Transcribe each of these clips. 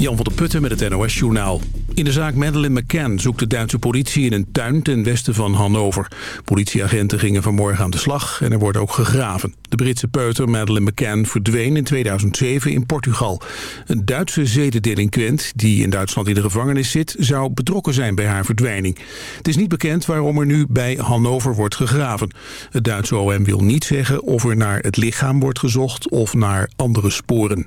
Jan van der Putten met het NOS-journaal. In de zaak Madeleine McCann zoekt de Duitse politie in een tuin ten westen van Hannover. Politieagenten gingen vanmorgen aan de slag en er wordt ook gegraven. De Britse peuter Madeleine McCann verdween in 2007 in Portugal. Een Duitse zedendelinquent die in Duitsland in de gevangenis zit... zou betrokken zijn bij haar verdwijning. Het is niet bekend waarom er nu bij Hannover wordt gegraven. Het Duitse OM wil niet zeggen of er naar het lichaam wordt gezocht of naar andere sporen.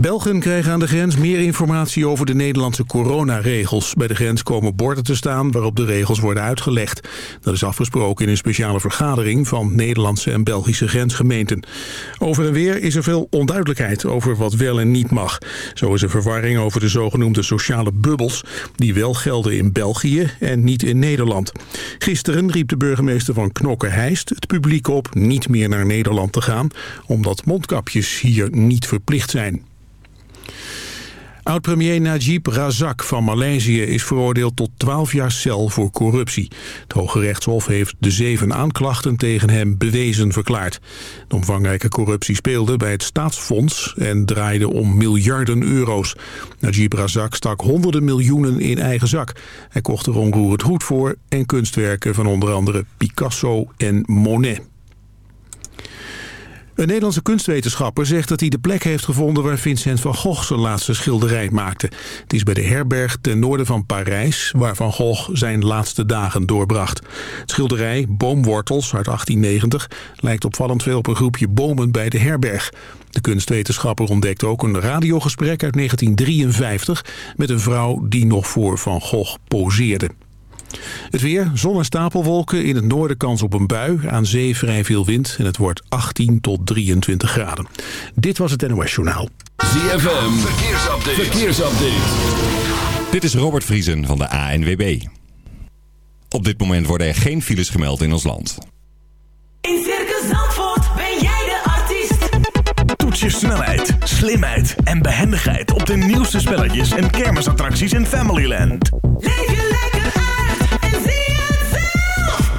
Belgen krijgen aan de grens meer informatie over de Nederlandse coronaregels. Bij de grens komen borden te staan waarop de regels worden uitgelegd. Dat is afgesproken in een speciale vergadering van Nederlandse en Belgische grensgemeenten. Over en weer is er veel onduidelijkheid over wat wel en niet mag. Zo is er verwarring over de zogenoemde sociale bubbels... die wel gelden in België en niet in Nederland. Gisteren riep de burgemeester van Knokke-Heist het publiek op niet meer naar Nederland te gaan... omdat mondkapjes hier niet verplicht zijn. Oud-premier Najib Razak van Maleisië is veroordeeld tot 12 jaar cel voor corruptie. Het Hoge Rechtshof heeft de zeven aanklachten tegen hem bewezen verklaard. De omvangrijke corruptie speelde bij het staatsfonds en draaide om miljarden euro's. Najib Razak stak honderden miljoenen in eigen zak. Hij kocht er onroerend goed voor en kunstwerken van onder andere Picasso en Monet. Een Nederlandse kunstwetenschapper zegt dat hij de plek heeft gevonden waar Vincent van Gogh zijn laatste schilderij maakte. Het is bij de herberg ten noorden van Parijs, waar Van Gogh zijn laatste dagen doorbracht. Het schilderij Boomwortels uit 1890 lijkt opvallend veel op een groepje bomen bij de herberg. De kunstwetenschapper ontdekt ook een radiogesprek uit 1953 met een vrouw die nog voor Van Gogh poseerde. Het weer, zon en stapelwolken. In het noorden kans op een bui. Aan zee vrij veel wind. En het wordt 18 tot 23 graden. Dit was het NOS Journaal. ZFM, verkeersupdate. verkeersupdate. Dit is Robert Vriesen van de ANWB. Op dit moment worden er geen files gemeld in ons land. In Circus Zandvoort ben jij de artiest. Toets je snelheid, slimheid en behendigheid op de nieuwste spelletjes en kermisattracties in Familyland. Leef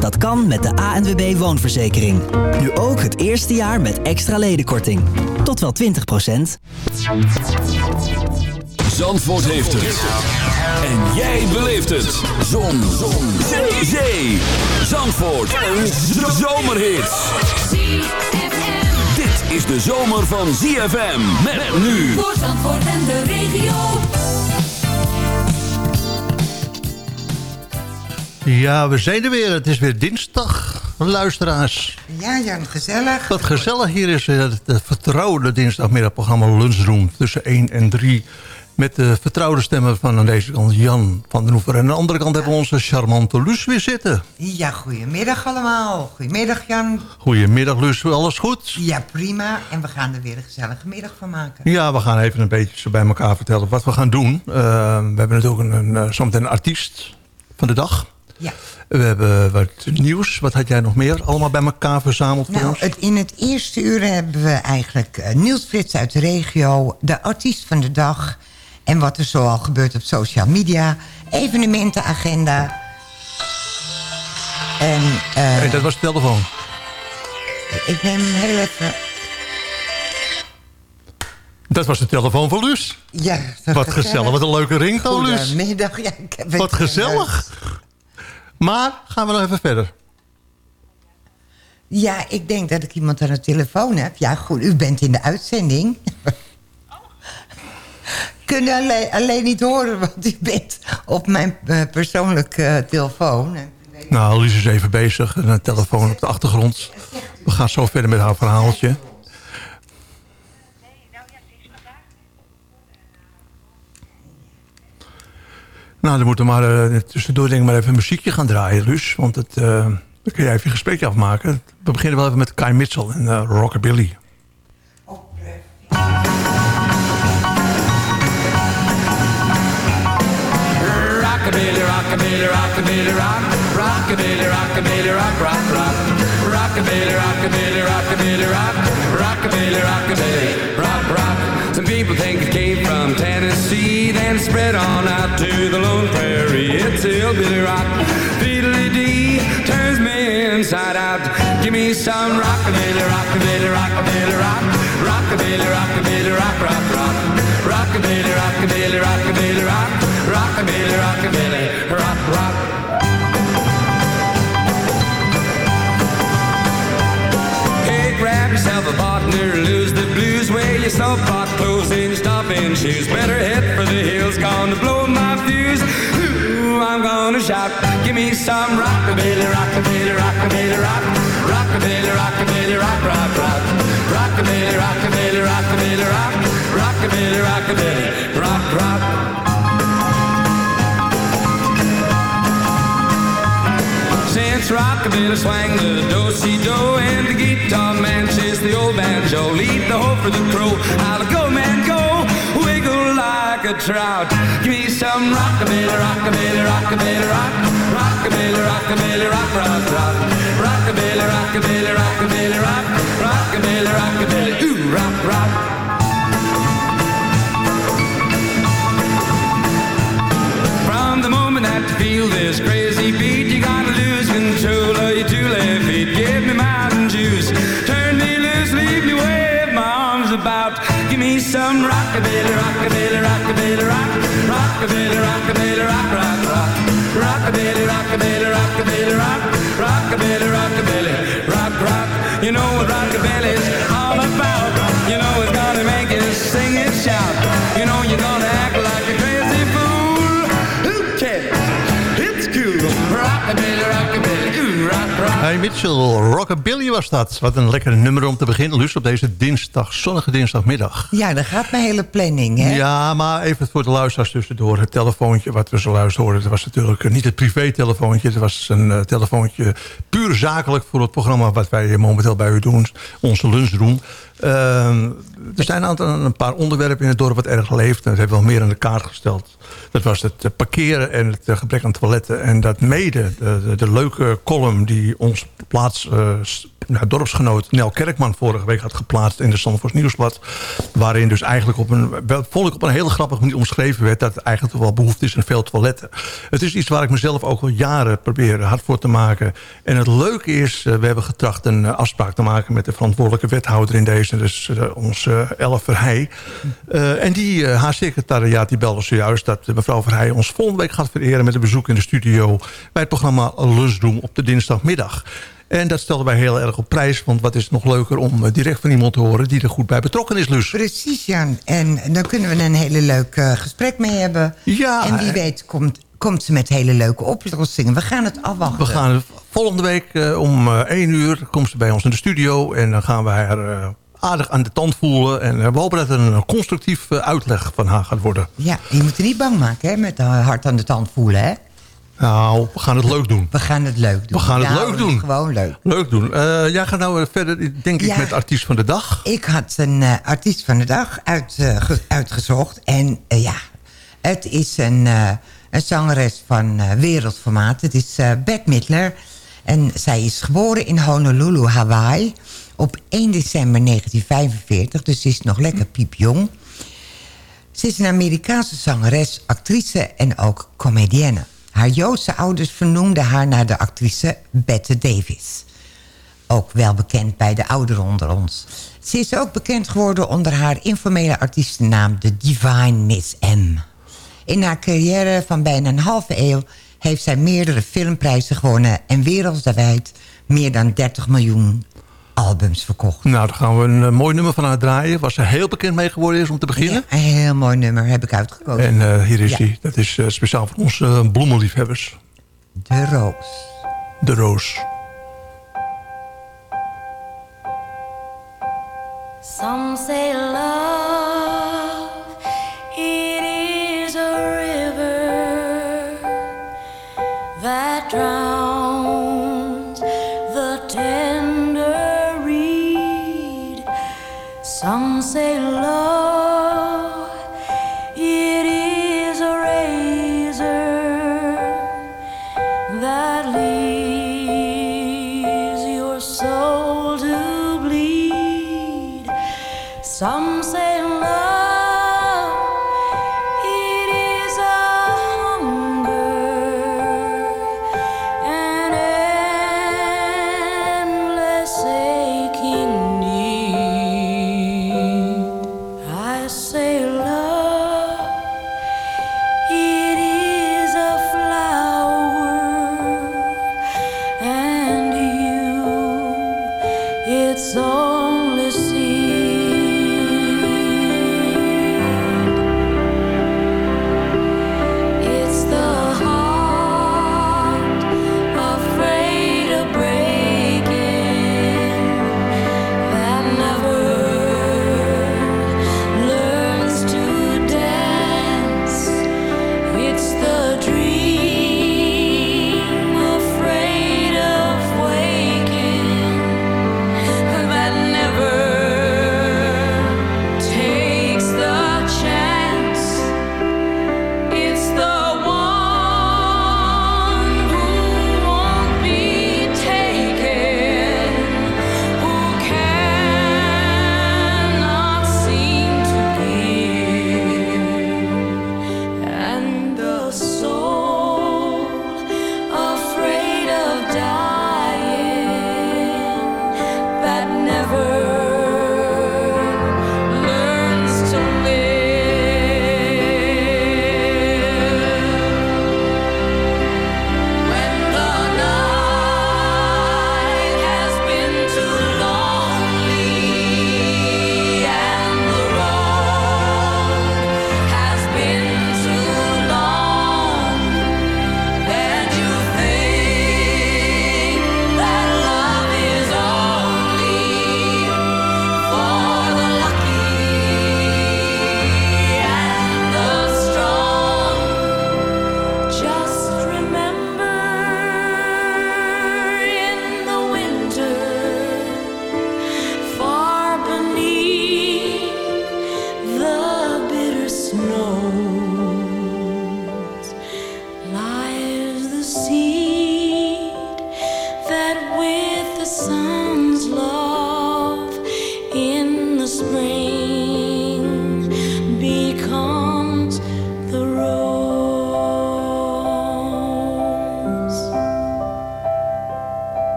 Dat kan met de ANWB Woonverzekering. Nu ook het eerste jaar met extra ledenkorting. Tot wel 20%. Zandvoort heeft het. En jij beleeft het. Zon. Zon. Zee. Zee. Zandvoort. Een zomerhit. Dit is de zomer van ZFM. Met nu. Voor Zandvoort en de regio. Ja, we zijn er weer. Het is weer dinsdag, luisteraars. Ja, Jan, gezellig. Wat gezellig hier is eh, het eh, vertrouwde dinsdagmiddagprogramma Lunchroom tussen 1 en 3. Met de vertrouwde stemmen van aan deze kant Jan van den Oever. En aan de andere kant hebben we onze charmante Luus weer zitten. Ja, goedemiddag allemaal. Goedemiddag, Jan. Goedemiddag Luus, alles goed? Ja, prima. En we gaan er weer een gezellige middag van maken. Ja, we gaan even een beetje zo bij elkaar vertellen wat we gaan doen. Eh, we hebben natuurlijk een, een, eh, zometeen een artiest van de dag. Ja. We hebben wat nieuws. Wat had jij nog meer? Allemaal bij elkaar verzameld Nou, het, in het eerste uur hebben we eigenlijk eh, Niels Frits uit de regio... de artiest van de dag... en wat er zoal gebeurt op social media... evenementenagenda... En eh, Hey, dat was de telefoon. ik neem hem heel even... Dat was de telefoon van Luus. Ja, Wat gezellig. Wat een leuke ringtoon, Luus. Goedemiddag. Ja, ik heb het- Wat gezellig. Maar gaan we nog even verder. Ja, ik denk dat ik iemand aan de telefoon heb. Ja, goed, u bent in de uitzending. Kunnen alleen, alleen niet horen, want u bent op mijn eh, persoonlijke eh, telefoon. Nou, Luus is even bezig. En een telefoon op de achtergrond. We gaan zo verder met haar verhaaltje. Nou, dan moeten we maar eh, tussendoor denk maar even een muziekje gaan draaien, Luus. Want het, eh, dan kun je even een gesprekje afmaken. We beginnen wel even met Kai Mitchell en eh, Rockabilly. Rockabilly, rock rockabilly, rockabilly, rock, rockabilly, rockabilly, rock, rock, rock, rockabilly, rockabilly, rockabilly, rock, rockabilly, rockabilly, rock, rock. Some people think it came from Tennessee, then spread on out to the Lone Prairie. It's hillbilly rock, fiddly dee, turns me inside out. Give me some rockabilly, rockabilly, rockabilly, rock, rockabilly, rockabilly, rock, rock, rock, rockabilly, rockabilly, rockabilly, rock, rockabilly, rockabilly, rock, rock. Hey, grab yourself a partner, lose wear your snowblock clothes stopping shoes. Better head for the hills, gonna blow my fuse. Ooh, I'm gonna shout, give me some rockabilly, rockabilly, rockabilly, rock, rockabilly, rockabilly, rock, rock, rock, rockabilly, rockabilly, rockabilly, rock, rockabilly, rockabilly, rock, rock. Since rockabilly swang the do-si-do and the guitar man chase the old banjo, lead the hoe for the crow. I'll go, man, go, wiggle like a trout. Give me some rockabilly, rockabilly, rockabilly, rock, rockabilly, rockabilly, rock, rock, rock, rockabilly, rockabilly, rockabilly, rock, rockabilly, rockabilly, ooh, rock, rock. From the moment that you feel this crazy rockabilly, rockabilly, rock, rock, rock, rockabilly, rockabilly, rockabilly, rock, rockabilly, rockabilly, rock, rock. You know Hey Mitchell, Rockabilly was dat. Wat een lekker nummer om te beginnen. Lust op deze dinsdag, zonnige dinsdagmiddag. Ja, daar gaat mijn hele planning, hè? Ja, maar even voor de luisteraars tussendoor. Het telefoontje wat we zo luisteren hoorden... dat was natuurlijk niet het privé-telefoontje. Het was een eh, telefoontje puur zakelijk voor het programma... wat wij momenteel bij u doen, onze lunchroom. Ehm, er zijn een, aantal, een paar onderwerpen in het dorp wat erg leeft. En dat hebben we al meer aan de kaart gesteld. Dat was het eh, parkeren en het eh, gebrek aan toiletten. En dat mede de, de, de leuke column die ons plaats... eh, nou, dorpsgenoot Nel Kerkman vorige week had geplaatst in de Zandvoort Nieuwsblad. Waarin dus eigenlijk op een, vond op een hele grappige manier omschreven werd... dat er eigenlijk toch wel behoefte is aan veel toiletten. Het is iets waar ik mezelf ook al jaren probeer hard voor te maken. En het leuke is, eh, we hebben getracht een eh, afspraak te maken... met de verantwoordelijke wethouder in deze, dus eh, onze Elf Verheij. Eh, en die, eh, haar secretariaat, die belde zojuist... dat eh, mevrouw Verheij ons volgende week gaat vereren... met een bezoek in de studio bij het programma Lunchroom op de dinsdagmiddag. En dat stelden wij heel erg op prijs. Want wat is nog leuker om eh, direct van iemand te horen... die er goed bij betrokken is, Lus. Precies, Jan. En dan kunnen we een hele leuk eh, gesprek mee hebben. Ja, En wie eh, weet komt, komt ze met hele leuke oplossingen. We gaan het afwachten. We gaan volgende week eh, om eh 1 uur... komt ze bij ons in de studio. En dan gaan we haar eh, aardig aan de tand voelen. En we hopen dat er een constructief eh, uitleg van haar gaat worden. Ja, je moet er niet bang maken hè, met uh, hart aan de tand voelen. Hè? Nou, we gaan het leuk doen. We gaan het leuk doen. We gaan het leuk doen. Gewoon leuk. Leuk doen. Eh, jij gaat nou eh, verder, denk ik, Ja. met artiest van de dag. Ik had een artiest van de dag uit, ge- uitgezocht. En ja, het is een, een zangeres van wereldformaat. Het is Bette Midler. En zij is geboren in Honolulu, Hawaii. Op 1 december 1945. Dus ze is nog lekker piepjong. Ze is een Amerikaanse zangeres, actrice en ook comedienne. Haar Joodse ouders vernoemden haar naar de actrice Bette Davis. Ook wel bekend bij de ouderen onder ons. Ze is ook bekend geworden onder haar informele artiestennaam... de Divine Miss M. In haar carrière van bijna een halve eeuw... heeft zij meerdere filmprijzen gewonnen... en wereldwijd meer dan 30 miljoen albums verkocht. Nou, daar gaan we een eh, mooi nummer van haar draaien. Waar ze heel bekend mee geworden is om te beginnen. Ja, een heel mooi nummer heb ik uitgekozen. En eh, hier is Ja. hij. Dat is eh, speciaal voor onze eh, bloemenliefhebbers. De Roos. De Roos. Some say love, it is a river that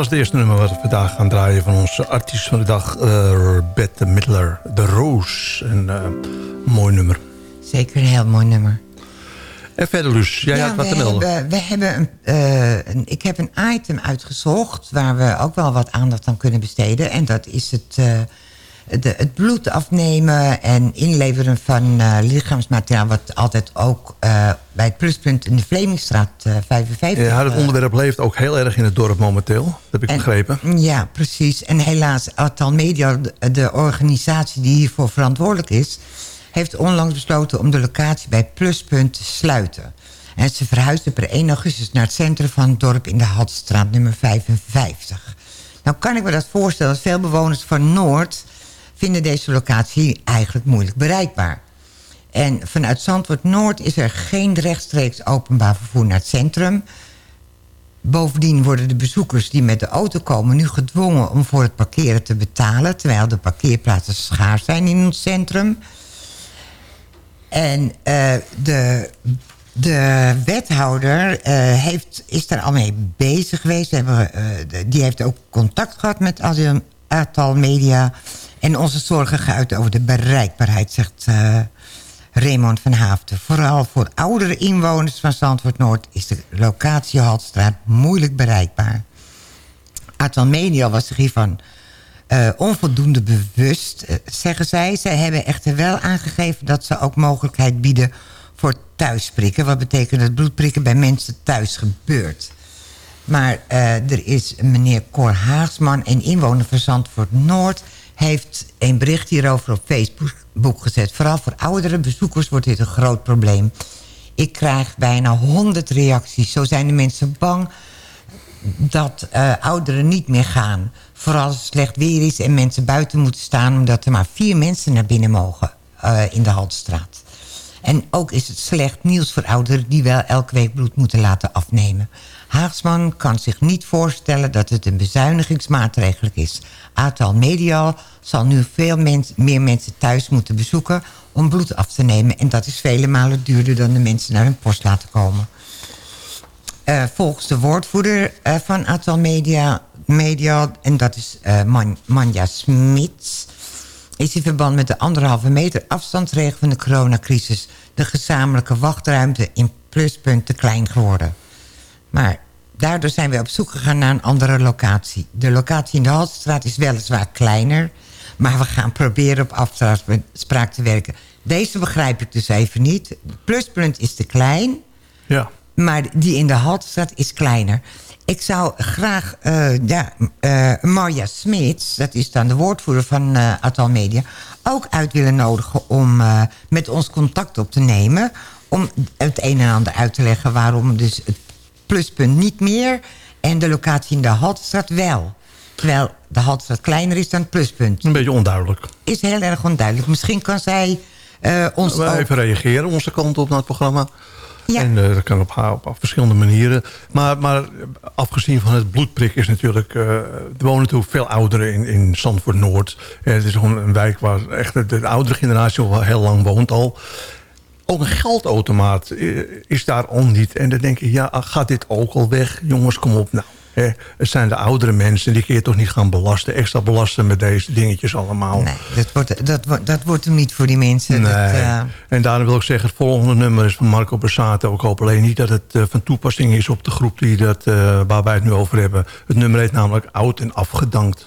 was het eerste nummer wat we vandaag gaan draaien... van onze artiest van de dag, eh Bette Midler, De Roos. En eh, een mooi nummer. Zeker een heel mooi nummer. En verder, Luus, jij had wat te melden. Hebben, we hebben een, eh, een- ik heb een item uitgezocht... waar we ook wel wat aandacht aan kunnen besteden. En dat is het, de, het bloed afnemen en inleveren van eh, lichaamsmateriaal... wat altijd ook eh, bij het pluspunt in de Vlemingstraat eh 55... Ja, het eh, onderwerp leeft ook heel erg in het dorp momenteel. Dat heb ik en- begrepen. Ja, precies. En helaas, Atal Media, de, de organisatie die hiervoor verantwoordelijk is... heeft onlangs besloten om de locatie bij Pluspunt te sluiten. En ze verhuisden per 1 augustus naar het centrum van het dorp... in de Hadstraat nummer 55. Nou kan ik me dat voorstellen dat veel bewoners van Noord... vinden deze locatie eigenlijk moeilijk bereikbaar. En vanuit Zandvoort Noord is er geen rechtstreeks openbaar vervoer naar het centrum... Bovendien worden de bezoekers die met de auto komen... nu gedwongen om voor het parkeren te betalen... terwijl de parkeerplaatsen schaars zijn in ons centrum. En eh, de, de wethouder eh, heeft, is daar al mee bezig geweest. We hebben, eh, die heeft ook contact gehad met Asium- aantal media... en onze zorgen geuit over de bereikbaarheid, zegt eh, Raymond van Haafden. Vooral voor oudere inwoners van Zandvoort Noord... is de locatie Haltstraat moeilijk bereikbaar. Aantal media was zich hiervan eh, onvoldoende bewust, eh, zeggen zij. Zij hebben echter wel aangegeven dat ze ook mogelijkheid bieden voor thuisprikken. Wat betekent dat bloedprikken bij mensen thuis gebeurt. Maar er is meneer Cor Haagsman, een inwoner van Zandvoort Noord... heeft een bericht hierover op Facebook gezet. Vooral voor oudere bezoekers wordt dit een groot probleem. Ik krijg bijna 100 reacties. Zo zijn de mensen bang dat eh, ouderen niet meer gaan. Vooral als het slecht weer is en mensen buiten moeten staan... omdat er maar vier mensen naar binnen mogen eh, in de Haltestraat. En ook is het slecht nieuws voor ouderen... die wel elke week bloed moeten laten afnemen. Haagsman kan zich niet voorstellen dat het een bezuinigingsmaatregel is. Aantal Medial zal nu veel meer mensen thuis moeten bezoeken... om bloed af te nemen. En dat is vele malen duurder dan de mensen naar hun post laten komen. Uh, volgens de woordvoerder uh, van Aantal Media, Media... en dat is uh, Man, Manja Smits... is in verband met de anderhalve meter afstandsregel van de coronacrisis... de gezamenlijke wachtruimte in pluspunt te klein geworden. Maar daardoor zijn we op zoek gegaan naar een andere locatie. De locatie in de Haltestraat is weliswaar kleiner... maar we gaan proberen op afspraak te werken. Deze begrijp ik dus even niet. Pluspunt is te klein... Ja. Maar die in de Haltestraat is kleiner. Ik zou graag uh, ja, uh, Marja Smits, dat is dan de woordvoerder van uh, Atal Media... ook uit willen nodigen om met ons contact op te nemen... om het een en ander uit te leggen waarom dus het pluspunt niet meer... en de locatie in de Haltestraat wel. Terwijl de Haltestraat kleiner is dan het pluspunt. Een beetje onduidelijk. Is heel erg onduidelijk. Misschien kan zij ons We ook... even reageren, onze kant op naar het programma... Ja. En uh, dat kan op, op, verschillende manieren. Maar, maar afgezien van het bloedprik is natuurlijk... Uh, er wonen natuurlijk veel ouderen in, in Zandvoort Noord. En het is gewoon een wijk waar echt de, de oudere generatie al heel lang woont al. Ook een geldautomaat is daar al niet. En dan denk je, ja, gaat dit ook al weg? Jongens, kom op nou. Hè, het zijn de oudere mensen, die kun je toch niet gaan belasten. Extra belasten met deze dingetjes allemaal. Nee, dat wordt, dat, wordt, dat wordt hem niet voor die mensen. Nee. Dat, uh... En daarom wil ik zeggen, het volgende nummer is van Marco Borsato. Ik hoop alleen niet dat het uh, van toepassing is op de groep die dat, uh, waar wij het nu over hebben. Het nummer heet namelijk Oud en Afgedankt.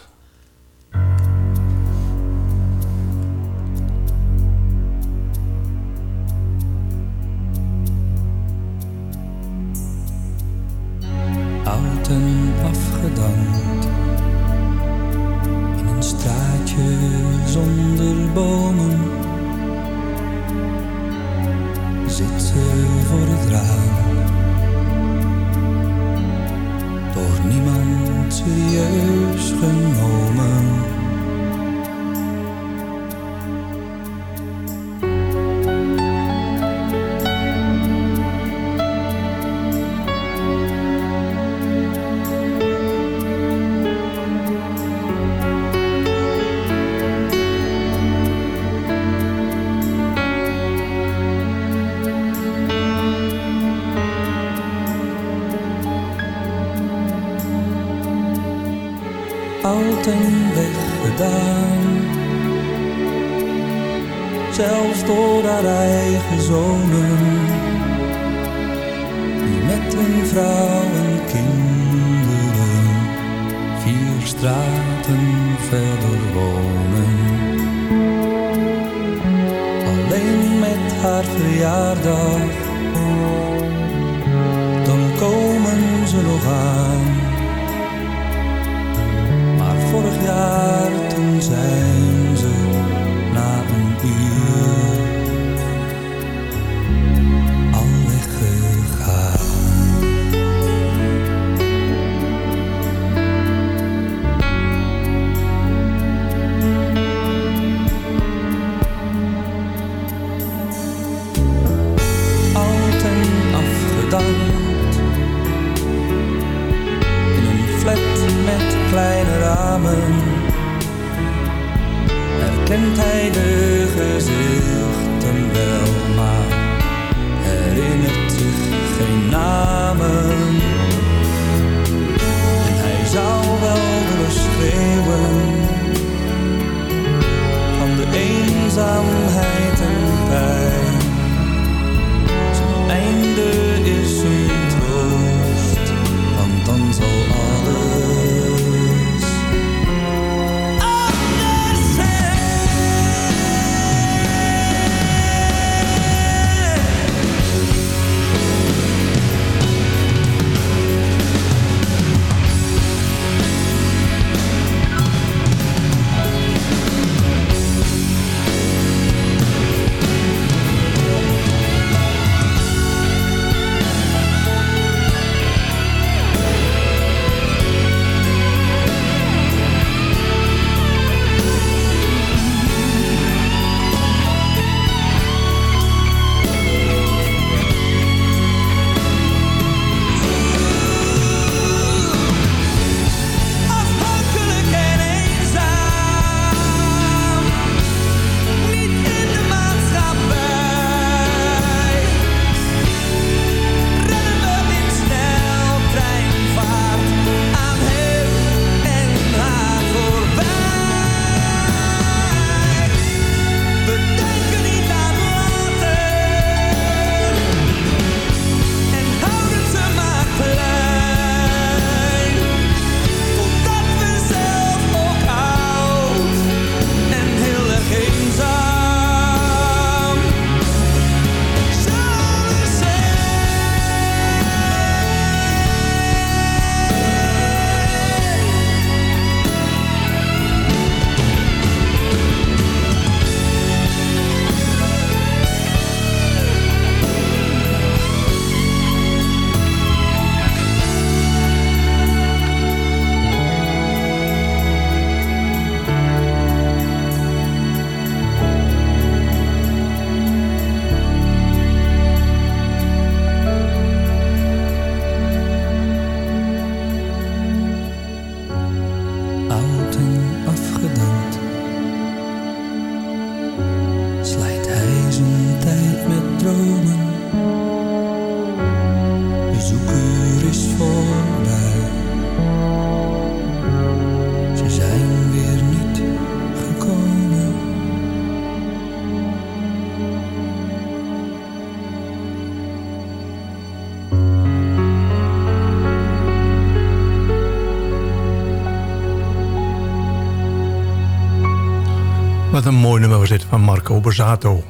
Mooi nummer was dit van Marco Borsato.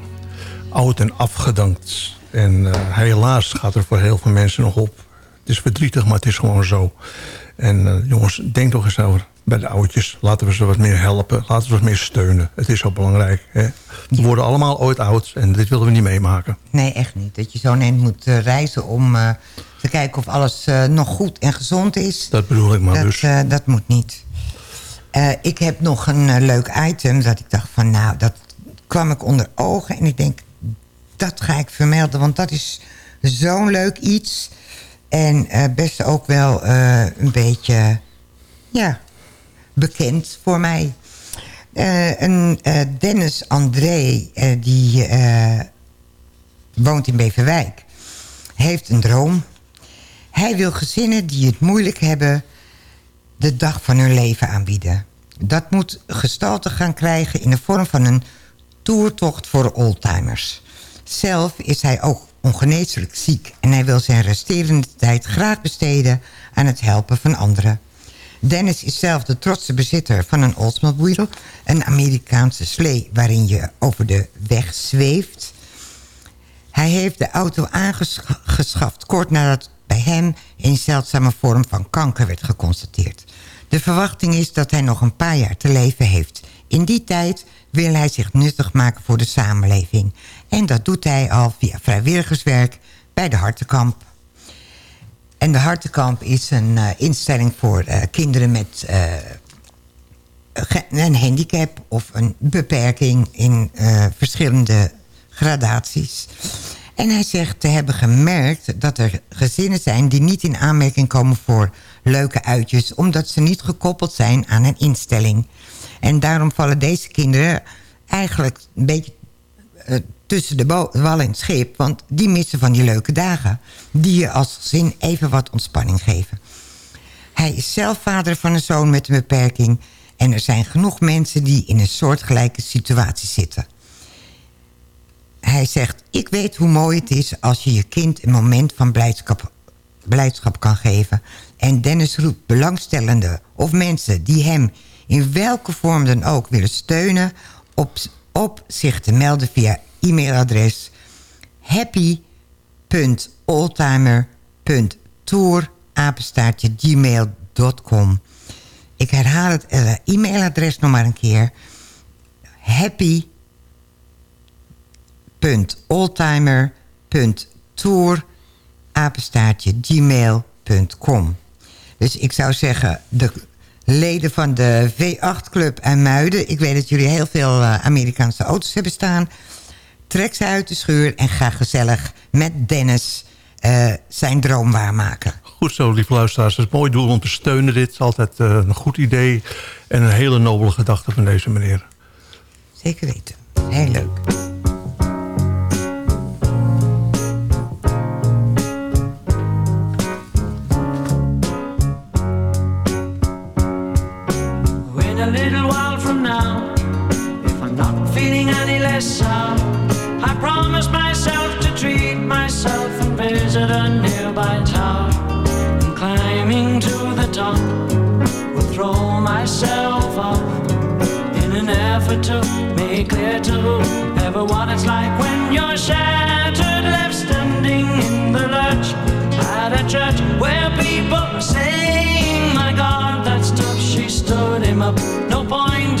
Oud en afgedankt. En eh, helaas gaat er voor heel veel mensen nog op. Het is verdrietig, maar het is gewoon zo. En eh, jongens, denk toch eens over bij de oudjes. Laten we ze wat meer helpen. Laten we ze wat meer steunen. Het is zo belangrijk. Hè? We worden allemaal ooit oud en dit willen we niet meemaken. Nee, echt niet. Dat je zo'n eind moet eh, reizen om te kijken of alles nog goed en gezond is. Dat bedoel ik maar dat, dus. dat moet niet. Eh, ik heb nog een eh, leuk item dat ik dacht van nou, dat kwam ik onder ogen. En ik denk, dat ga ik vermelden, want dat is zo'n leuk iets. En eh, best ook wel een beetje, ja, bekend voor mij. Een Dennis André, die woont in Beverwijk, heeft een droom. Hij wil gezinnen die het moeilijk hebben de dag van hun leven aanbieden. Dat moet gestalte gaan krijgen in de vorm van een toertocht voor oldtimers. Zelf is hij ook ongeneeslijk ziek en hij wil zijn resterende tijd graag besteden aan het helpen van anderen. Dennis is zelf de trotse bezitter van een Oldsmobile, een Amerikaanse slee waarin je over de weg zweeft. Hij heeft de auto aangeschaft kort nadat bij hem een zeldzame vorm van kanker werd geconstateerd. De verwachting is dat hij nog een paar jaar te leven heeft. In die tijd wil hij zich nuttig maken voor de samenleving. En dat doet hij al via vrijwilligerswerk bij de Hartenkamp. En de Hartenkamp is een eh, instelling voor eh, kinderen met eh, een handicap of een beperking in verschillende gradaties. En hij zegt te hebben gemerkt dat er gezinnen zijn die niet in aanmerking komen voor leuke uitjes, omdat ze niet gekoppeld zijn aan een instelling. En daarom vallen deze kinderen eigenlijk een beetje eh, tussen de wal en het schip. Want die missen van die leuke dagen. Die je als gezin even wat ontspanning geven. Hij is zelf vader van een zoon met een beperking. En er zijn genoeg mensen die in een soortgelijke situatie zitten. Hij zegt, ik weet hoe mooi het is als je je kind een moment van blijdschap, blijdschap kan geven. En Dennis roept belangstellenden of mensen die hem in welke vorm dan ook willen steunen... op, op zich te melden via e-mailadres happy.oldtimer.tour@gmail.com. Ik herhaal het eh, e-mailadres nog maar een keer. happy www.oldtimer.tour gmail.com. Dus ik zou zeggen, de leden van de V8-club en Muiden... ik weet dat jullie heel veel eh, Amerikaanse auto's hebben staan... trek ze uit de schuur en ga gezellig met Dennis eh, zijn droom waarmaken. Goed zo, lieve luisteraars. Het is een mooi doel om te steunen. Dit is altijd eh, een goed idee. En een hele nobele gedachte van deze meneer. Zeker weten. Heel leuk. Sour, I promise myself to treat myself and visit a nearby tower. And climbing to the top, will throw myself off in an effort to make clear to everyone it's like when you're shattered, left standing in the lurch at a church where people are saying, My God, that stuff she stood him up. No point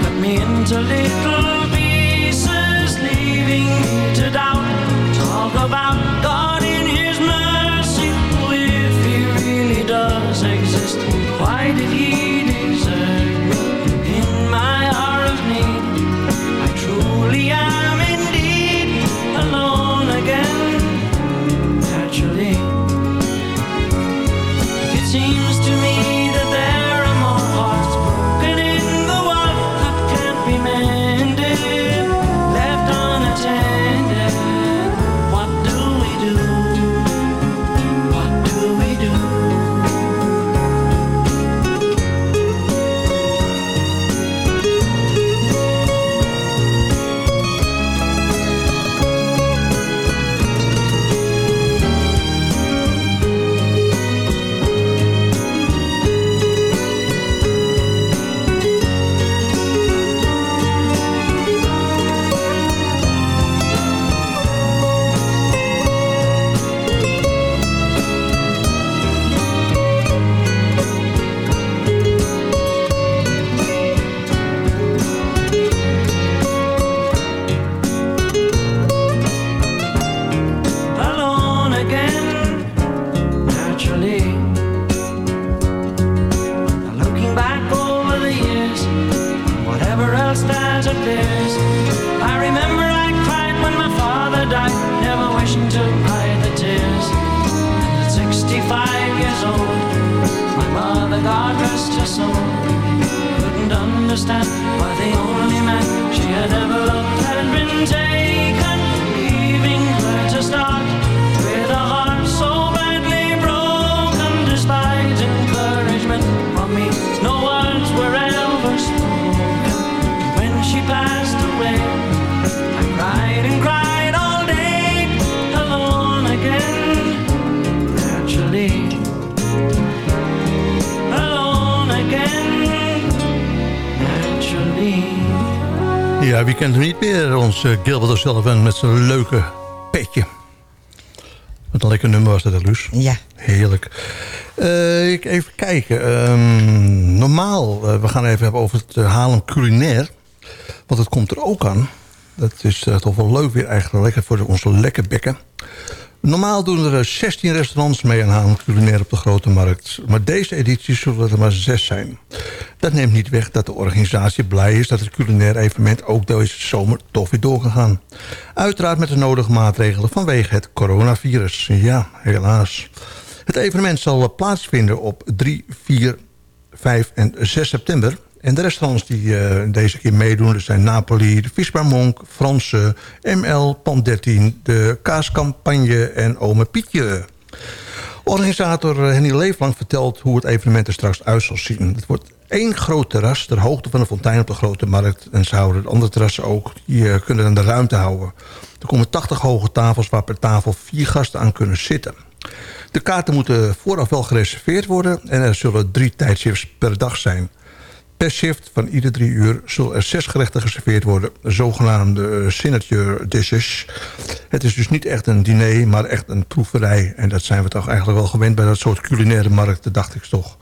me into little pieces, leaving me to doubt. Talk about God understand why the only man she had ever loved had been taken, Ja, wie kent hem niet meer? Onze Gilbert O'Sullivan met zijn leuke petje. Wat een lekker nummer was dat, Luus? Ja. Heerlijk. Eh, ik even kijken. Ehm, normaal, eh, we gaan even hebben over het Haarlem culinair. Want het komt er ook aan. Dat is eh, toch wel leuk weer eigenlijk. Lekker voor onze lekke bekken. Normaal doen er eh, 16 restaurants mee aan culinair op de Grote Markt. Maar deze editie zullen er maar 6 zijn. Dat neemt niet weg dat de organisatie blij is... dat het culinair evenement ook deze zomer toch weer door kan gaan. Uiteraard met de nodige maatregelen vanwege het coronavirus. Ja, helaas. Het evenement zal eh, plaatsvinden op 3, 4, 5 en 6 september. En de restaurants die eh, deze keer meedoen... dat zijn Napoli, de Monk, Franse, ML, Pan 13... de Kaascampagne en Ome Pietje. Organisator eh, Henny Leeflang vertelt hoe het evenement er straks uit zal zien. Het wordt één groot terras ter hoogte van de fontein op de Grote Markt. En ze houden de andere terrassen ook. Die eh, kunnen dan de ruimte houden. Er komen 80 hoge tafels waar per tafel vier gasten aan kunnen zitten. De kaarten moeten vooraf wel gereserveerd worden... en er zullen drie tijdshifts per dag zijn. Per shift van ieder drie uur zullen er zes gerechten geserveerd worden. Zogenaamde eh, signature dishes. Het is dus niet echt een diner, maar echt een proeverij. En dat zijn we toch eigenlijk wel gewend bij dat soort culinaire markten, dacht ik toch.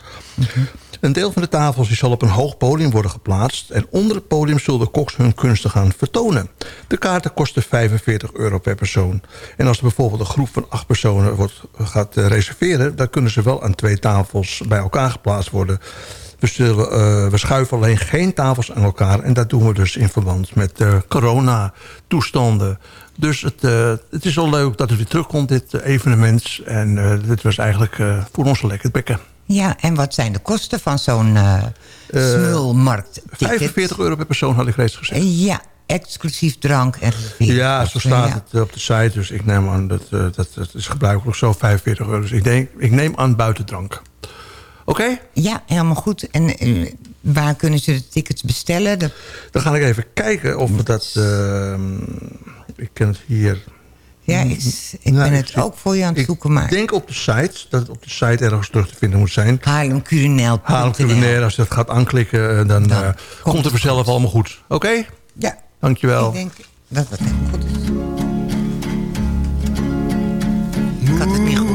Een deel van de tafels die zal op een hoog podium worden geplaatst... en onder het podium zullen de koks hun kunsten gaan vertonen. De kaarten kosten 45 euro per persoon. En als er bijvoorbeeld een groep van acht personen wordt, gaat eh, reserveren... dan kunnen ze wel aan twee tafels bij elkaar geplaatst worden... We, zullen, eh, we schuiven alleen geen tafels aan elkaar. En dat doen we dus in verband met de corona-toestanden. Dus het, eh, het is wel leuk dat het weer terugkomt, dit evenement. En dit was eigenlijk voor ons lekker het bekken. Ja, en wat zijn de kosten van zo'n smulmarkt? 45 euro per persoon had ik reeds gezegd. Ja, exclusief drank en. Ja, zo staat het op de site. Dus ik neem aan dat dat, dat is gebruikelijk zo 45 euro. Dus ik, denk, ik neem aan buitendrank. Oké? Ja, helemaal goed. En eh, waar kunnen ze de tickets bestellen? Dat, Dan ga ik even kijken of dat... ehm, ik ken het hier... ja, is, ik Nou, ben ik het ook voor je aan het Ik zoeken, maar... denk op de site, dat het op de site ergens terug te vinden moet zijn. Haarlemculinair.nl. Haarlem Culinair, als je dat gaat aanklikken, eh, dan, eh, komt het vanzelf allemaal goed. Oké? Ja. Dankjewel. Ik denk dat het helemaal goed is. Ik had het niet goed.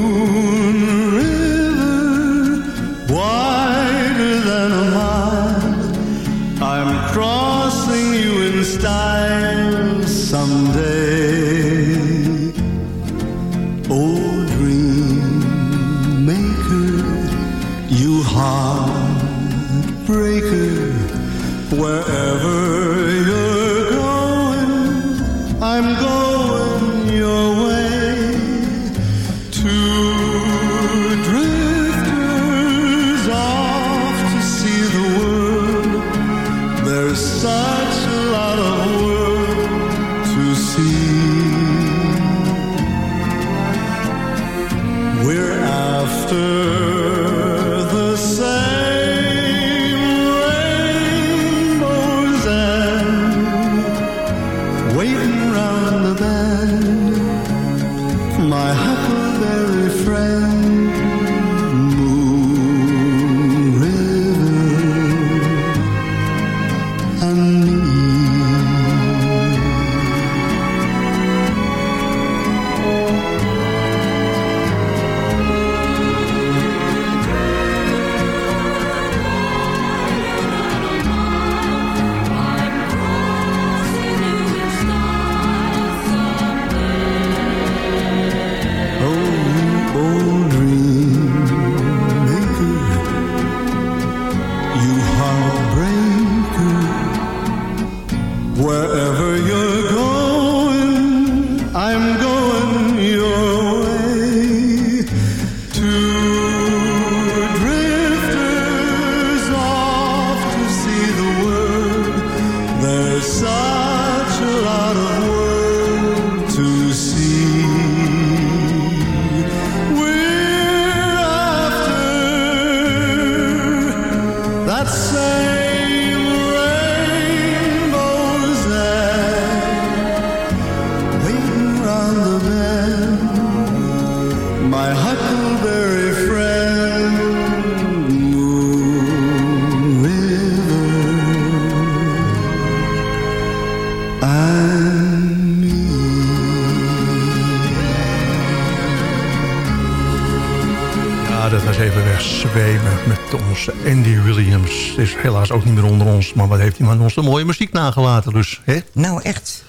Dat was even wegzwemen met onze Andy Williams. Is helaas ook niet meer onder ons, maar wat heeft hij met ons de mooie muziek nagelaten. Dus, hè? Nou, echt.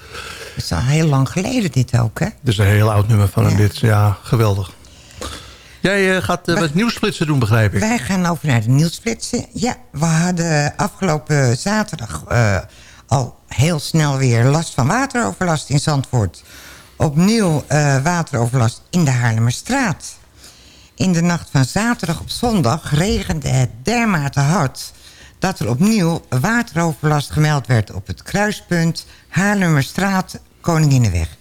Het is al heel lang geleden dit ook, hè? Dit is een heel oud nummer van hem. Dit, ja, geweldig. Jij eh, gaat uh, wat nieuwsflitsen doen, begrijp ik. Wij gaan over naar de nieuwsflitsen. Ja, we hadden afgelopen zaterdag eh, al heel snel weer last van wateroverlast in Zandvoort. Opnieuw eh, wateroverlast in de Haarlemmerstraat. In de nacht van zaterdag op zondag regende het dermate hard... dat er opnieuw wateroverlast gemeld werd op het kruispunt Haarlemmerstraat Koninginnenweg.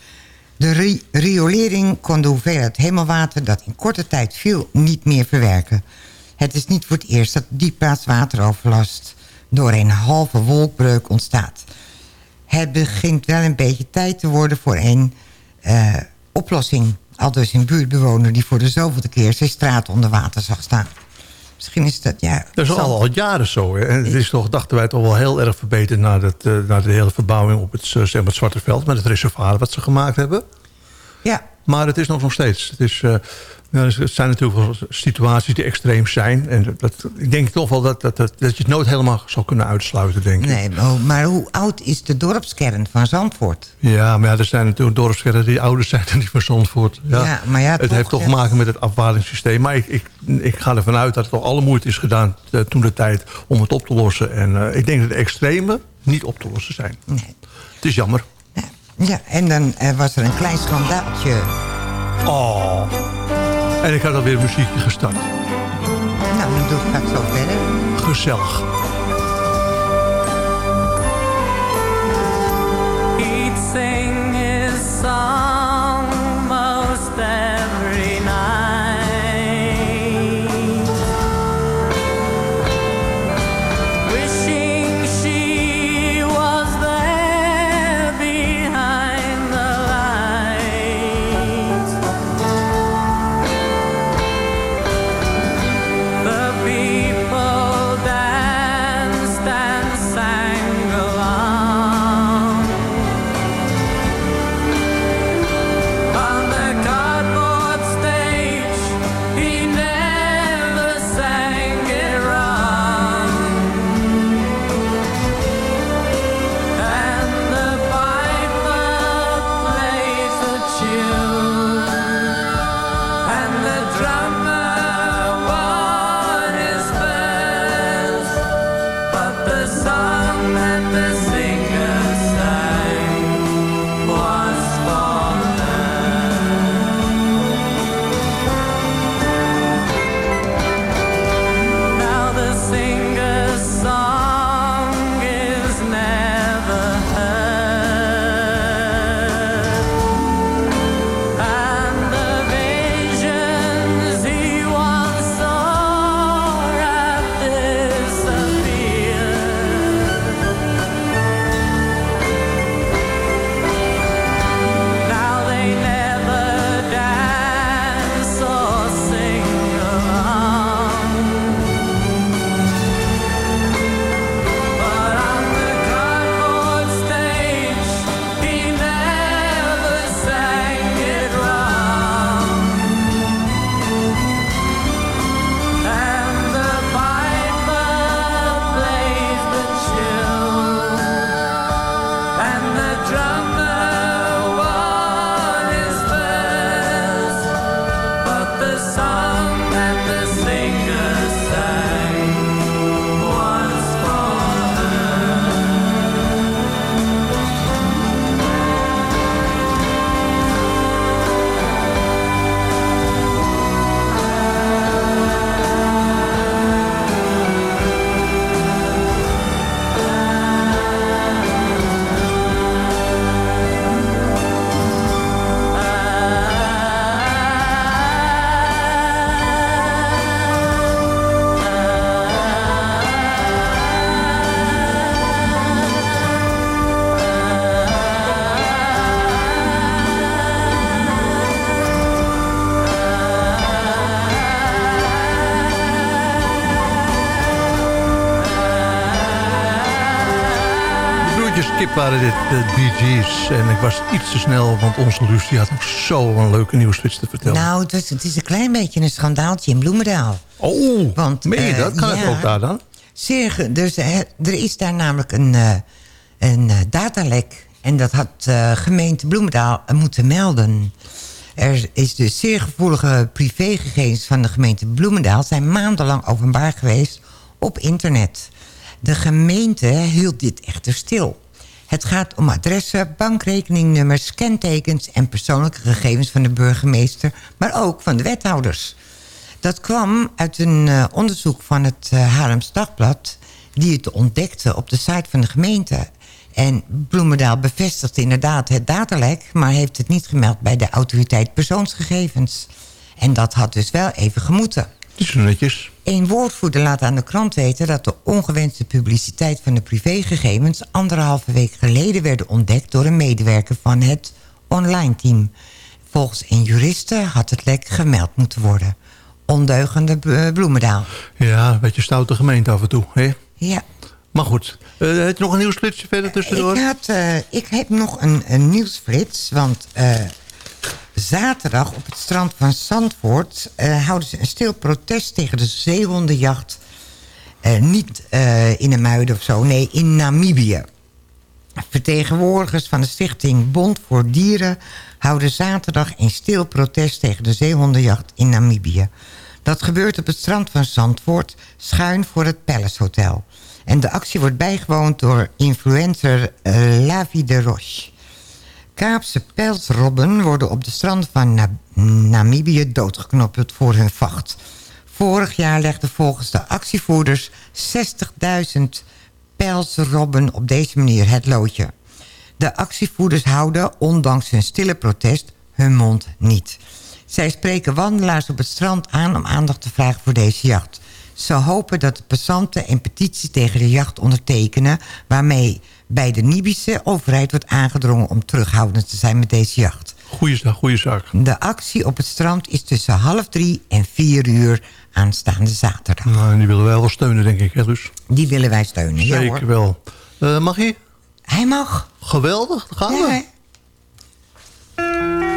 De ri- riolering kon de hoeveelheid hemelwater dat in korte tijd viel niet meer verwerken. Het is niet voor het eerst dat die plaats wateroverlast door een halve wolkbreuk ontstaat. Het begint wel een beetje tijd te worden voor een eh, oplossing. Al dus een buurtbewoner die voor de zoveelste keer zijn straat onder water zag staan. Misschien is dat, ja... Dat is al, al jaren zo. Hè. En het is toch, dachten wij, toch wel heel erg verbeterd... na, dat, eh, na de hele verbouwing op het, eh, zeg maar het Zwarte Veld... met het reservoir wat ze gemaakt hebben. Ja. Maar het is nog, nog steeds. Het, is, eh, ja, dus het zijn natuurlijk wel situaties die extreem zijn. En dat- ik denk toch wel dat, dat, dat, dat je het nooit helemaal zou kunnen uitsluiten, denk ik. Nee, maar, hoe oud is de dorpskern van Zandvoort? Ja, maar ja, er zijn natuurlijk dorpskernen die ouder zijn dan die van Zandvoort. Ja, Ja, maar ja, het toch, heeft toch te maken met het afwalingssysteem. Maar ik, ik, ik ga ervan uit dat er toch alle moeite is gedaan eh, toen de tijd om het op te lossen. En eh, ik denk dat de extreme niet op te lossen zijn. Nee. Het is jammer. Ja, en dan eh, was er een klein schandaaltje. Oh. En ik had alweer muziekje gestart. Nou, dan doe ik dat zo verder. Gezellig. De Bee Gees. En ik was iets te snel, want onze Lucie had nog zo'n leuke nieuwsflits te vertellen. Nou, het is, het is een klein beetje een schandaaltje in Bloemendaal. Oh, Want, meen je eh, dat? Kan het ja. ook daar dan? Zeer, dus, eh, er is daar namelijk een, eh, een datalek. En dat had gemeente Bloemendaal moeten melden. Er is dus zeer gevoelige privégegevens van de gemeente Bloemendaal... zijn maandenlang openbaar geweest op internet. De gemeente hield dit echter stil. Het gaat om adressen, bankrekeningnummers, kentekens... en persoonlijke gegevens van de burgemeester... maar ook van de wethouders. Dat kwam uit een eh, onderzoek van het uh, Haarlems die het ontdekte op de site van de gemeente. En Bloemendaal bevestigt inderdaad het datalek... maar heeft het niet gemeld bij de autoriteit persoonsgegevens. En dat had dus wel even gemoeten. Het is netjes. Een woordvoerder laat aan de krant weten... dat de ongewenste publiciteit van de privégegevens... anderhalve week geleden werden ontdekt... door een medewerker van het online team. Volgens een juriste had het lek gemeld moeten worden. Ondeugende eh, Bloemendaal. Ja, een beetje stoute gemeente af en toe. Hè? Ja. Maar goed, uh, heb je nog een nieuwsflitsje verder tussendoor? Ik, had, uh, ik heb nog een, een nieuwsflits, want uh, zaterdag op het strand van Zandvoort... houden ze een stil protest tegen de zeehondenjacht. niet in de Muiden of zo, nee, in Namibië. Vertegenwoordigers van de stichting Bond voor Dieren... houden zaterdag een stil protest tegen de zeehondenjacht in Namibië. Dat gebeurt op het strand van Zandvoort, schuin voor het Palace Hotel. En de actie wordt bijgewoond door influencer Lavi de Roche. Kaapse pelsrobben worden op de strand van Na Namibië doodgeknoppeld voor hun vacht. Vorig jaar legden volgens de actievoerders 60.000 pelsrobben op deze manier het loodje. De actievoerders houden, ondanks hun stille protest, hun mond niet. Zij spreken wandelaars op het strand aan om aandacht te vragen voor deze jacht. Ze hopen dat de passanten een petitie tegen de jacht ondertekenen... waarmee bij de Nibische overheid wordt aangedrongen om terughoudend te zijn met deze jacht. Goeie zaak, goeie zaak. De actie op het strand is tussen half drie en vier uur aanstaande zaterdag. Nou, die willen wij wel steunen, denk ik. Hè, dus. Die willen wij steunen, Zeker ja hoor. wel. Uh, mag hij? Hij mag. Geweldig, gaan we. Ja,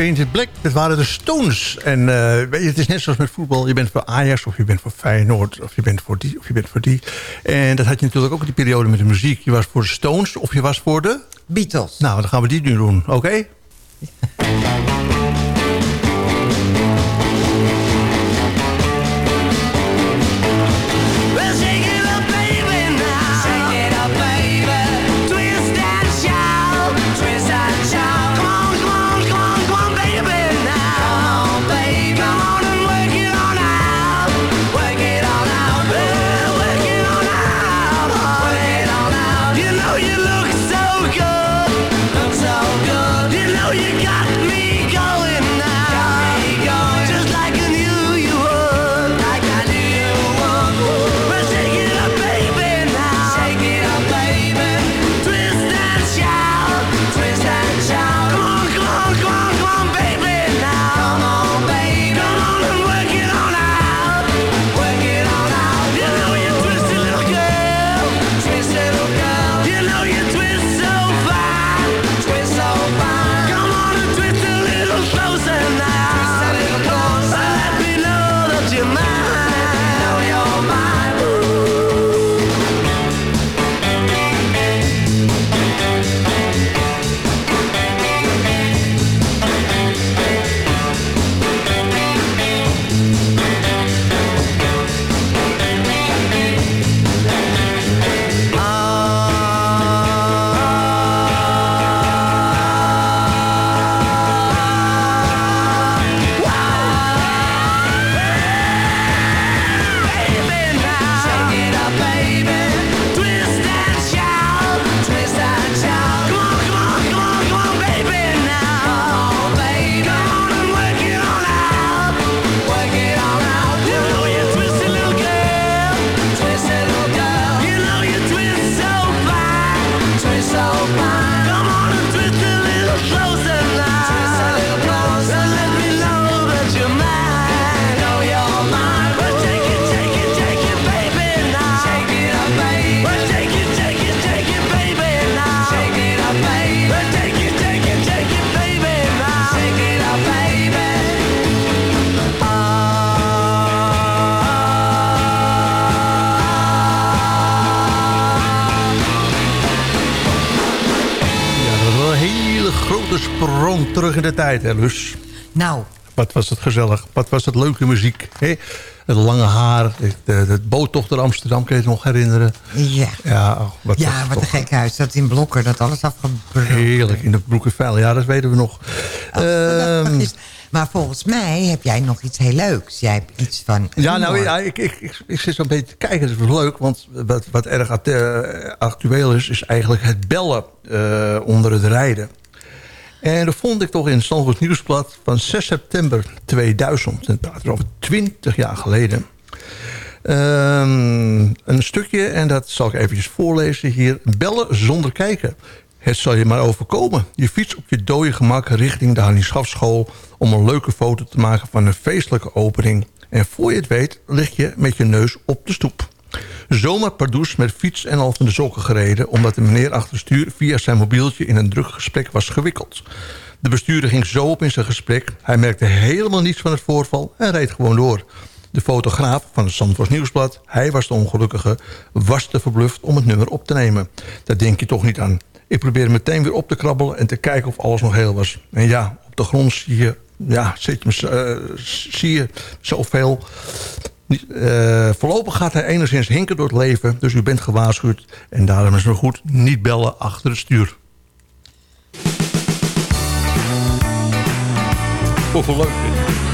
Painted Black, dat waren de Stones. En eh, weet je, het is net zoals met voetbal. Je bent voor Ajax of je bent voor Feyenoord of je bent voor die of je bent voor die. En dat had je natuurlijk ook in die periode met de muziek. Je was voor de Stones of je was voor de... Beatles. Nou, dan gaan we die nu doen, oké? sprong terug in de tijd, hè, Lus? Nou. Wat was het gezellig. Wat was het leuke muziek. Hè? Het lange haar, het, het, het boottocht naar Amsterdam, kan je het nog herinneren? Ja. Ja, oh, wat Ja, wat een gek huis. Dat in Blokker, dat alles afgebroken. Heerlijk, in de broekenvel. Ja, dat weten we nog. Ehm, Maar volgens mij heb jij nog iets heel leuks. Jij hebt iets van... Ja, nou, ja, ik, ik, ik, ik zit zo'n beetje te kijken. Dat is wel leuk, want wat, wat erg eh, actueel is... is eigenlijk het bellen eh, onder het rijden. En dat vond ik toch in het Zandvoort Nieuwsblad van 6 september 2000. En dat is over 20 jaar geleden. Ehm, een stukje, en dat zal ik eventjes voorlezen hier. Bellen zonder kijken. Het zal je maar overkomen. Je fietst op je dode gemak richting de Hannie Schafschool... om een leuke foto te maken van een feestelijke opening. En voor je het weet lig je met je neus op de stoep. Zomaar pardoes met fiets en al van de sokken gereden... omdat de meneer achter stuur via zijn mobieltje in een druk gesprek was gewikkeld. De bestuurder ging zo op in zijn gesprek. Hij merkte helemaal niets van het voorval en reed gewoon door. De fotograaf van het Zandvoort Nieuwsblad, hij was de ongelukkige... was te verbluft om het nummer op te nemen. Daar denk je toch niet aan. Ik probeerde meteen weer op te krabbelen en te kijken of alles nog heel was. En ja, op de grond zie je, ja, zit je, eh, zie je zoveel... Eh, voorlopig gaat hij enigszins hinken door het leven, dus u bent gewaarschuwd. En daarom is het goed, niet bellen achter het stuur. Hoe leuk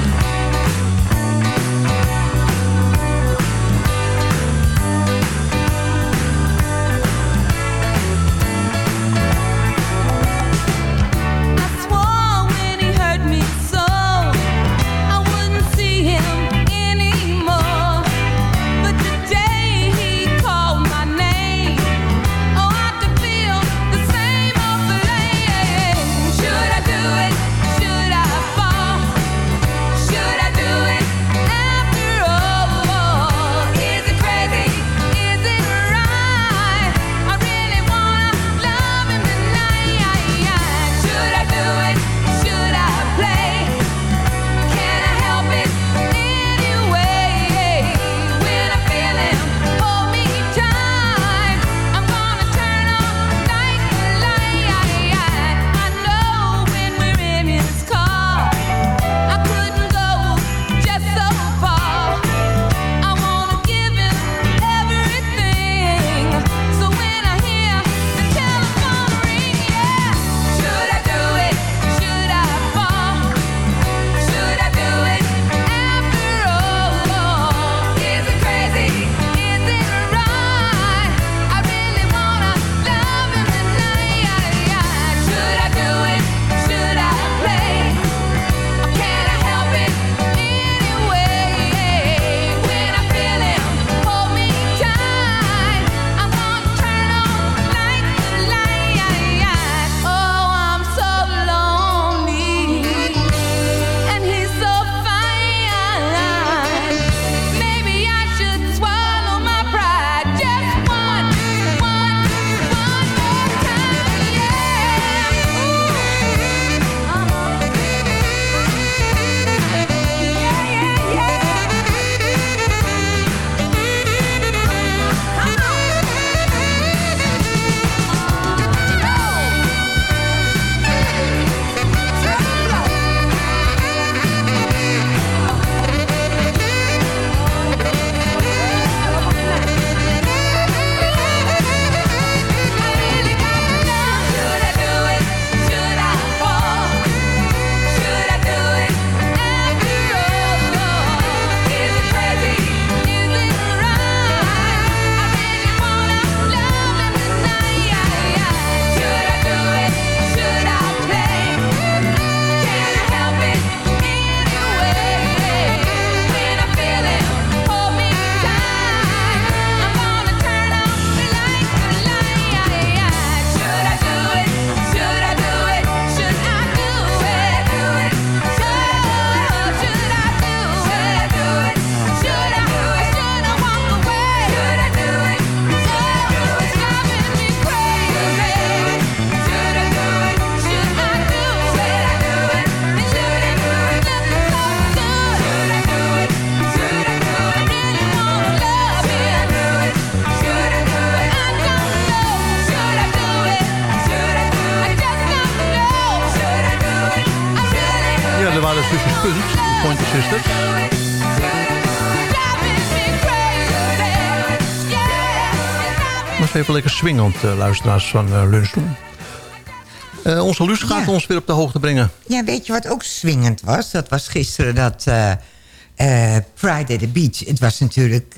even lekker swingend, eh, luisteraars van eh, Lunchroom. Eh, onze Luus gaat ons weer op de hoogte brengen. Ja, weet je wat ook swingend was? Dat was gisteren dat eh, Pride at the Beach. Het was natuurlijk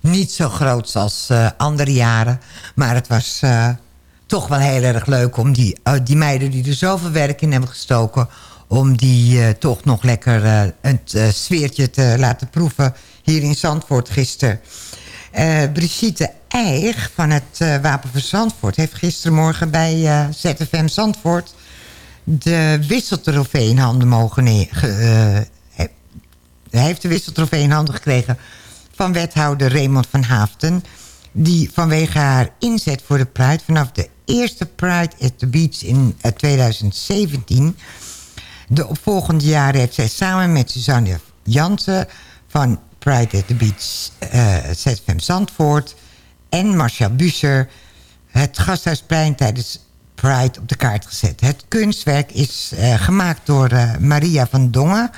niet zo groot als andere jaren. Maar het was toch wel heel erg leuk om die, eh, die meiden die er zoveel werk in hebben gestoken... om die toch nog lekker het eh, sfeertje te laten proeven hier in Zandvoort gisteren. Brigitte Eig van het eh, Wapen van Zandvoort... heeft gistermorgen bij eh, ZFM Zandvoort... de wisseltrofee in handen mogen nemen. hij heeft de wisseltrofee in handen gekregen... van wethouder Raymond van Haafden... die vanwege haar inzet voor de Pride... vanaf de eerste Pride at the Beach in eh, 2017... de opvolgende jaren heeft zij samen met Suzanne Jansen... van Pride at the Beach ZFM Zandvoort... en Marcia Busser het Gasthuisplein tijdens Pride op de kaart gezet. Het kunstwerk is eh, gemaakt door eh, Maria van Dongen...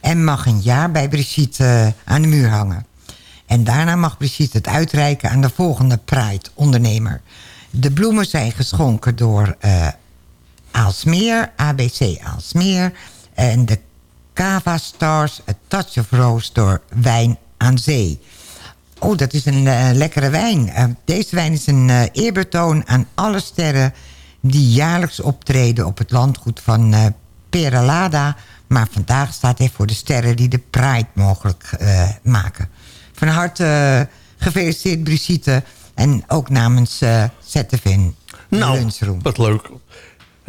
en mag een jaar bij Brigitte eh, aan de muur hangen. En daarna mag Brigitte het uitreiken aan de volgende Pride-ondernemer. De bloemen zijn geschonken door Aalsmeer, ABC Aalsmeer... en de Cava Stars, A Touch of Rose door Wijn aan Zee. Oh, dat is een eh, lekkere wijn. Eh, deze wijn is een eh, eerbetoon aan alle sterren... die jaarlijks optreden op het landgoed van Peralada. Maar vandaag staat hij voor de sterren die de Pride mogelijk maken. Van harte gefeliciteerd Brigitte. En ook namens eh ZFN Nou, Lunchroom. wat leuk.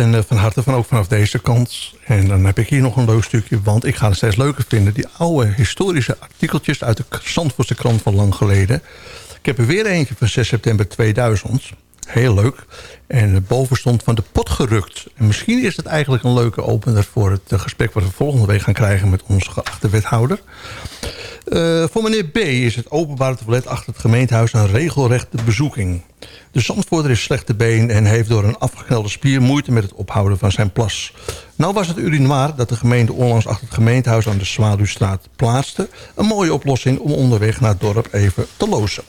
En eh, van harte van ook vanaf deze kant. En dan heb ik hier nog een leuk stukje. Want ik ga het steeds leuker vinden. Die oude historische artikeltjes uit de Zandvoortse krant van lang geleden. Ik heb er weer eentje van 6 september 2000. Heel leuk. En boven stond van de pot gerukt. En misschien is het eigenlijk een leuke opener voor het eh, gesprek... wat we volgende week gaan krijgen met onze geachte wethouder. Eh, voor meneer B is het openbare toilet achter het gemeentehuis een regelrechte bezoeking. De zandvoorder is slechte been en heeft door een afgeknelde spier moeite met het ophouden van zijn plas. Nou was het urinoir dat de gemeente onlangs achter het gemeentehuis aan de Zwaluwstraat plaatste... een mooie oplossing om onderweg naar het dorp even te lozen.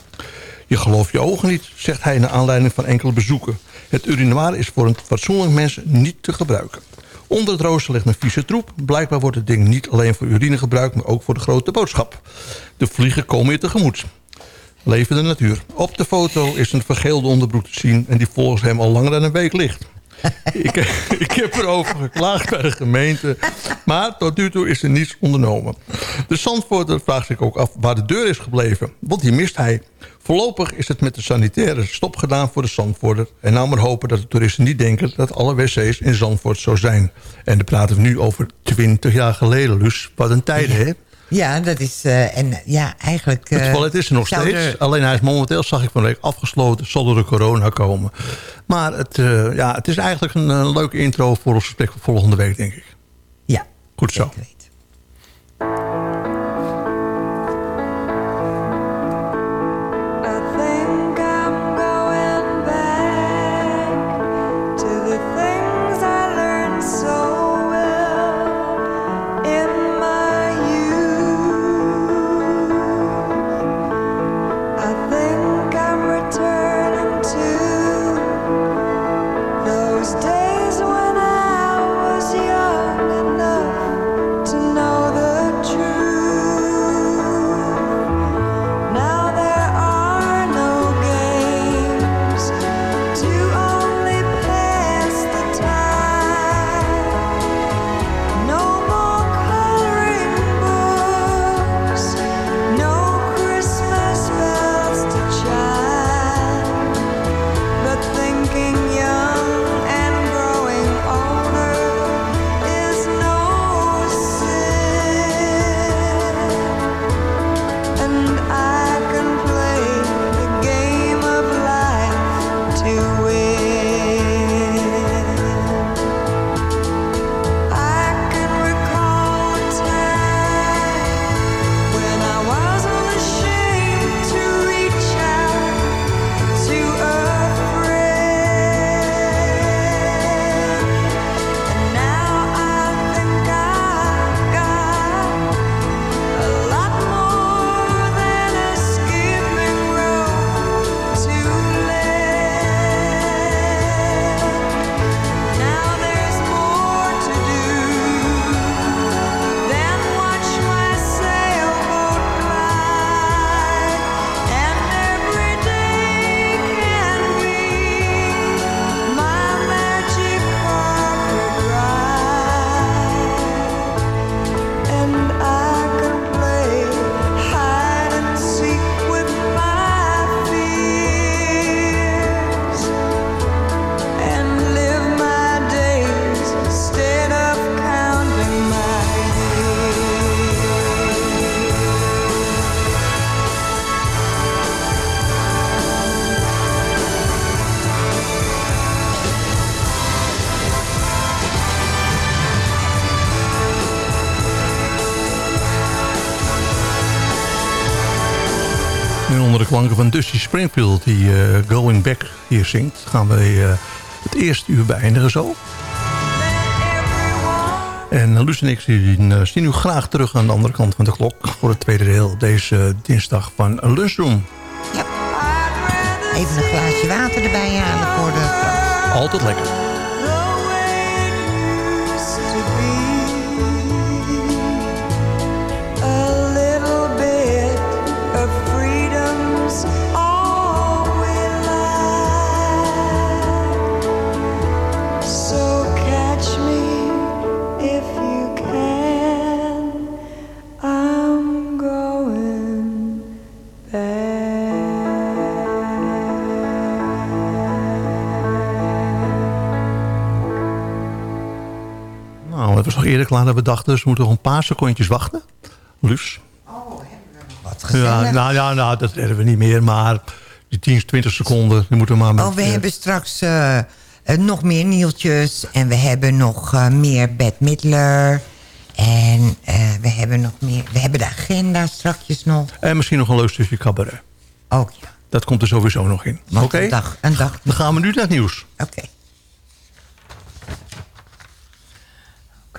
Je gelooft je ogen niet, zegt hij naar aanleiding van enkele bezoeken. Het urinoir is voor een fatsoenlijk mens niet te gebruiken. Onder het rooster ligt een vieze troep. Blijkbaar wordt het ding niet alleen voor urine gebruikt... maar ook voor de grote boodschap. De vliegen komen je tegemoet. Leven de natuur. Op de foto is een vergeelde onderbroek te zien... en die volgens hem al langer dan een week ligt. ik, ik heb erover geklaagd bij de gemeente... maar tot nu toe is er niets ondernomen. De Zandvoorter vraagt zich ook af waar de deur is gebleven... want die mist hij. Voorlopig is het met de sanitaire stop gedaan voor de Zandvoorter... en nou maar hopen dat de toeristen niet denken... dat alle wc's in Zandvoort zo zijn. En dan praten we nu over 20 jaar geleden, Luus. Wat een tijd, hè? Ja, dat is... eh, en ja, eigenlijk... Het eh, toilet is er nog steeds. er- Alleen hij is momenteel, zag ik van de week, afgesloten. Zal door de corona komen. Maar het, eh, ja, het is eigenlijk een, eh, leuke intro voor ons gesprek voor volgende week, denk ik. Ja. Goed zo. Klanken van Dusty Springfield, die eh, Going Back hier zingt... gaan we eh, het eerste uur beëindigen zo. En Luus en ik zien, eh, zien u graag terug aan de andere kant van de klok... voor het tweede deel deze dinsdag van Lunchroom. Even een glaasje water erbij halen voor de... Altijd lekker. Nog eerder klaar we dachten... dus we moeten nog een paar secondjes wachten. Luus. Wat Ja, nou, ja, nou, dat redden we niet meer, maar die 10, 20 seconden... die moeten we maar met, Oh, we eh, hebben straks eh, eh, nog meer nieltjes. En we hebben nog meer Bette Midler. En we hebben nog meer... We hebben de agenda strakjes nog. En misschien nog een leuk stukje cabaret. Ook ja. Dat komt er sowieso nog in. Oké? Een dag- een dag- Dan gaan we nu naar het nieuws. Oké.